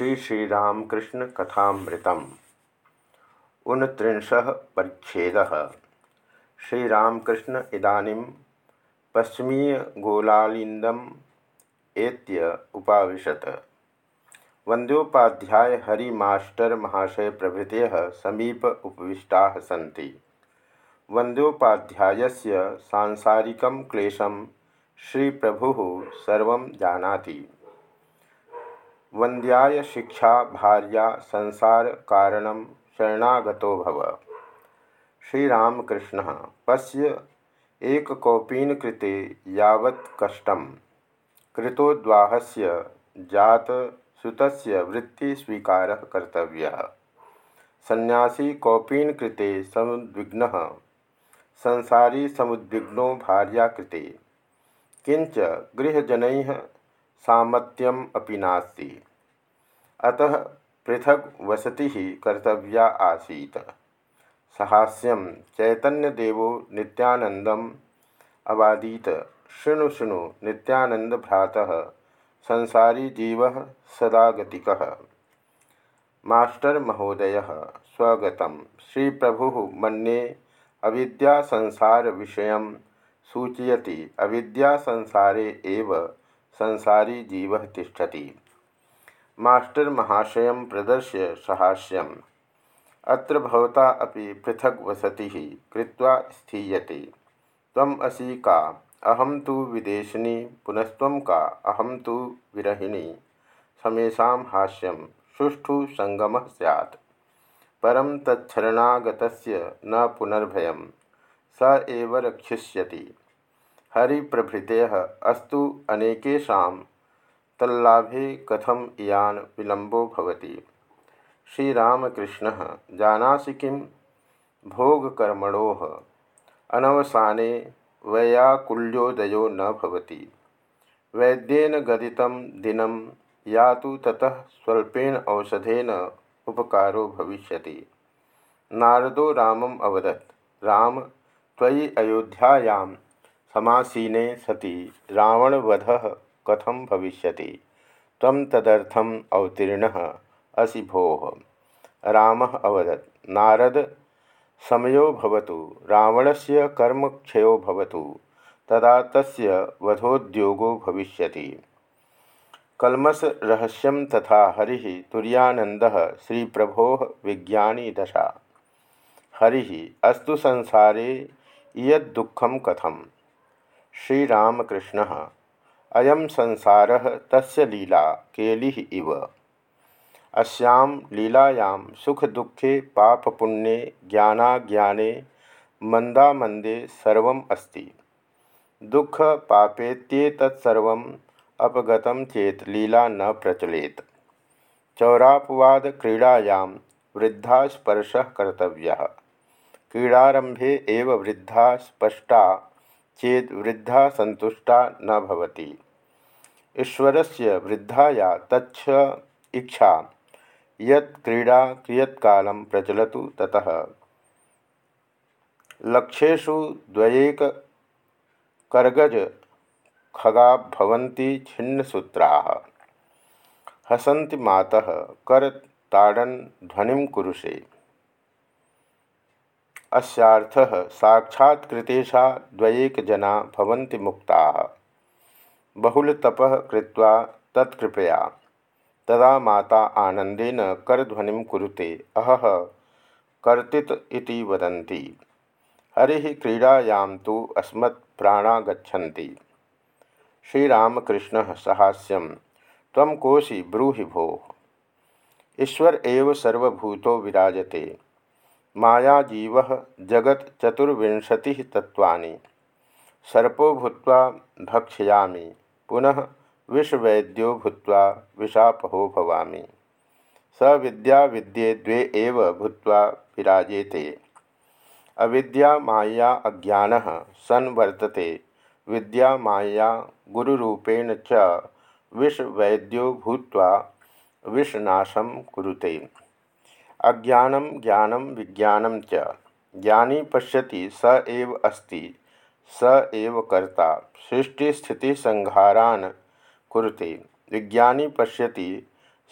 श्री श्री श्रीरामकृष्ण कथामृतम। उनत्रिंश परिच्छेद। श्रीरामकृष्ण इदानीं पश्चिमीय गोलालिंदम एत्य उपाविशत। वंद्योपाध्याय हरि मास्टर महाशय प्रभृत समीप उपविष्टा सी वंद्योपाध्यायस्य सांसारिकं क्लेशं श्री प्रभु सर्व जानाति। वंद्याय शिक्षा भार्या संसार कारण शरणागतो भव। श्रीरामकृष्ण, पश्य एक कौपीन कृते यावत् कष्टं। कृतोद्वाहस्य जात सुतस्य वृत्ति स्वीकार कर्तव्य। सन्यासी कौपीन कृते समुद्विग्न, संसारी समुद्विग्नो भार्या कृते। किंच गृहजन सामत्यम अपि अतः पृथक वसति कर्तव्या आसीत। सहास्यम चैतन्यदेवो नित्यानंदम अवादीत। शृणु शृणु नित्यानंद भ्रातः संसारी जीव सदागतिक मास्टर महोदय स्वगत श्री प्रभु मन्ये अविद्या संसार विषय सूचयति। अविद्या संसारे एव संसारी जीव तिष्ठति। मास्टर महाशय प्रदर्श्य सहास्यम। अत्र भवता अपि पृथक वसति कृत्वा स्थीयते। तम असी का? अहम तो विदेशिनी पुनस्व का? अहम तो विरहिणी। समेशा हाष्यम सुष्ठु संगम सैत् परम तत्णगत न पुनर्भय स एव रक्षिष्यति। हरिप्रभृतय अस्तु अनेकेशा तल्लाभे कथम इयान विलंबो भवति। श्रीरामकृष्ण, जानासि किं? भोगकर्मणो। अनवसाने वैयाकुल्योदयो न भवति। वैद्येन गदितं दिनं यातु ततः स्वल्पेन औषधेन उपकारो भविष्यति। नारदो रामम अवदत्। राम, त्वयि अयोध्यायां समासीने सति। रावणवध कथम भविष्य तम तदर्थम अवतीर्ण असि भो। राम अवदत्। नारद, समयो भवतु। रावणस्य कर्मक्षयो भवतु। तदा तस्य वधोद्योगो भविष्यति। कलमस रहस्यम तथा हरि तुरीयानंद श्री प्रभो विज्ञानी दशा। हरि, अस्तु संसारे इयदुखम कथम? श्रीरामकृष्ण अयम संसार तस्य लीला केली इव। अस्यां लीलायां सुखदुखे, पापपुण्ये, ज्ञानाज्ञाने मंदामंदे सर्वम् अस्ति। दुख पापेत्येतत्सर्वम् अपगतं चेत लीला न प्रचलेत। चौरापवाद क्रीडायां वृद्धा स्पर्श कर्तव्य। क्रीडारंभे एव वृद्धा स्पष्टा चेत वृद्धा संतुष्टा न भवति। ईश्वरस्य वृद्धाया तच्छ इच्छा। यत् क्रीडा कियत्कालं प्रचलतु ततः। लक्षेषु द्वयेक कर्गज खगा भवन्ति छिन्नसूत्राः। हसन्ति मातः करताडन ध्वनिं कुरुषे। अस्यार्थः साक्षात्कृतेषा द्वयेकजना भवन्ति मुक्ताः। बहुलतपः कृत्वा तत्कृपया। तदा माता आनंदेन करध्वनिं कुरुते अहह कर्तित इति वदन्ति। हरिः क्रीडायां तु अस्मत् प्राणा गच्छन्ति श्रीरामकृष्णः कोशि ब्रूहि भोः। ईश्वर एव सर्वभूतो विराजते। मायाजीव जगत चतुर्विंशति तत्वानि सर्पो भूत्वा भक्षयामि, पुनः विषवैद्यो भूत्वा विषापहो भवामि। स विद्या विद्ये द्वे एव भूत्वा विराजेते। अविद्या माया अज्ञान सन् वर्तते। विद्या माया गुरुरूपेण च विषवैद्यो भूत्वा विषनाशं कुरुते। अज्ञानम ज्ञानम विज्ञानम च। ज्ञानी पश्यति स एव अस्ति, स एव कुरुते। विज्ञानी पश्यति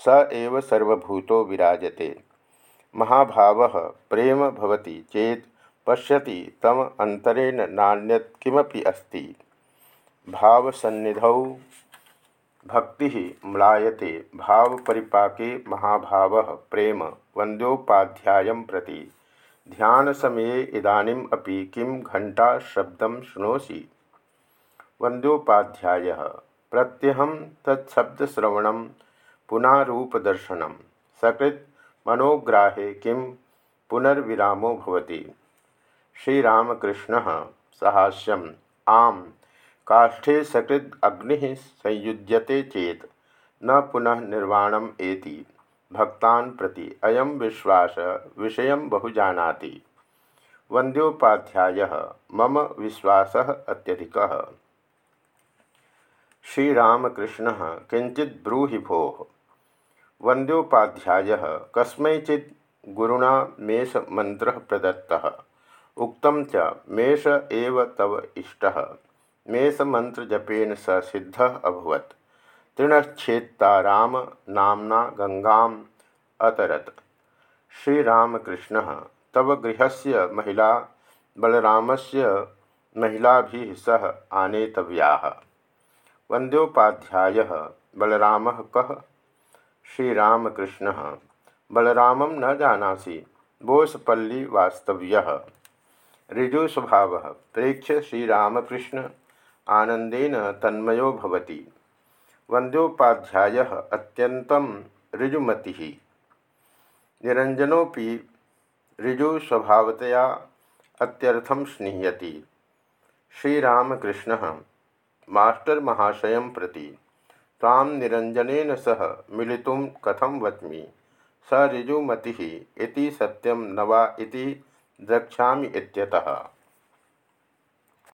स एव सर्वभूतो विराजते। महाभाव प्रेम भवति चेत पश्यति तम अंतरेण नान्यत किमपि अस्ति। भावसन्निधौ भक्ति म्लायते भाव परिपाके महाभाव, प्रेम वंद्योपाध्याय प्रति। ध्यान समये इदानीम अपि घंटा शब्द शुणोसी वंद्योपाध्याय प्रत्यहम तत्शब्दश्रवण, पुनारूपदर्शन। सकृत मनोग्राहे किं पुनर्विरामो भवति। श्रीरामकृष्ण सहास्यम, आम। काष्ठे सकृद अग्नि संयुज्यते चेत न पुनः निर्वाणम एति। भक्तान प्रति अयम विश्वास विषय बहु जानाति। वंद्योपाध्याय मम विश्वास अत्यधिक। श्रीरामकृष्ण किंचित ब्रूहि भो। वंद्योपाध्याय कस्मैचित गुरुणा मेष मंत्र प्रदत्ता। उक्तम च मेष एव तव इष्टः। मेषमंत्रजपेन स सिद्ध अभवत। तृणच्छेत्ताराम नामना गंगा अतरत। तव गृहस्य महिला बलरामस्य महिलाभिः सह आनेतव्याः। वन्द्योपाध्यायः बलरामः कः? बलरामं न जानासि बोसपल्ली वास्तव्यः ऋजुस्वभावः, प्रेक्ष्य श्रीरामकृष्ण। आनंदेन तन्मयो भवति। वंद्योपाध्याय अत्यंतं ऋजुमति। निरंजनोपि ऋजुस्वभावतया अत्यर्थम स्निह्यति। श्रीरामकृष्ण मास्टर महाशय प्रति ताम निरंजनेन सह मिलितुं कथम वच्मि? स ऋजुमति सत्यम न वा